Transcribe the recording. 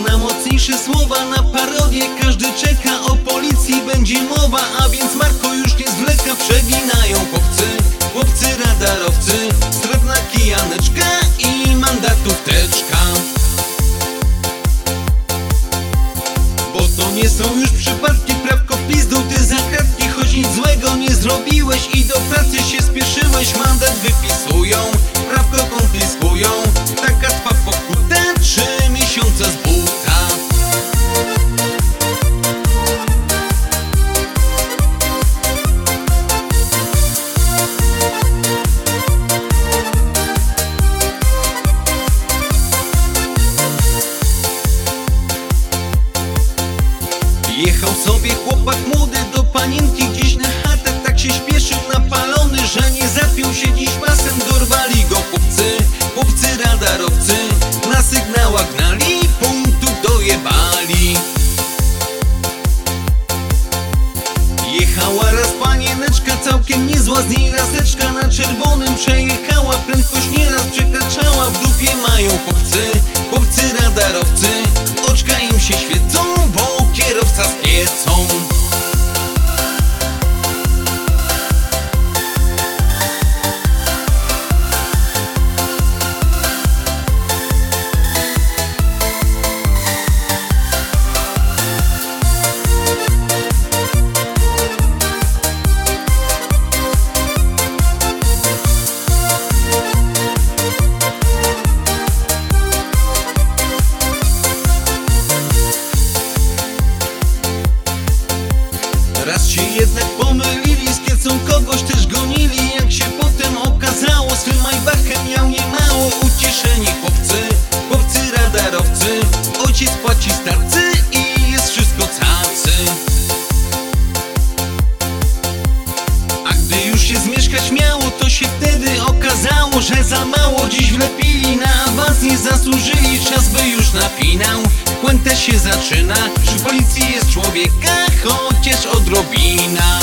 Na mocniejsze słowa, na parodię Każdy czeka, o policji będzie mowa A więc Marko już nie zwleka. Przeginają chłopcy, chłopcy radarowcy. Srebrna kijaneczka i mandatów teczka Bo to nie są już przypadki. Prawko pizdu, ty za Choć nic złego nie zrobiłeś I Jechał sobie chłopak młody do panienki gdzieś na chatę Tak się śpieszył napalony, że nie zapiął się dziś pasem Dorwali go chłopcy, chłopcy radarowcy Na sygnałach gnali, punktu dojebali. Jechała raz panieneczka, całkiem niezła z niej laseczka Na czerwonym przejechała, prędkość nieraz przekraczała W dupie mają chłopcy Raz się jednak pomylili, z kiecą kogoś też gonili. Jak się potem okazało, swym majbachem miał niemało Ucieszeni chłopcy, chłopcy radarowcy Ojciec płaci starcy i jest wszystko cacy A gdy już się zmieszkać miało, się wtedy okazało, że za mało Dziś wlepili, na awans. Nie zasłużyli, czas by już napinał. Puenta się zaczyna, przy policji jest człowieka, chociaż odrobina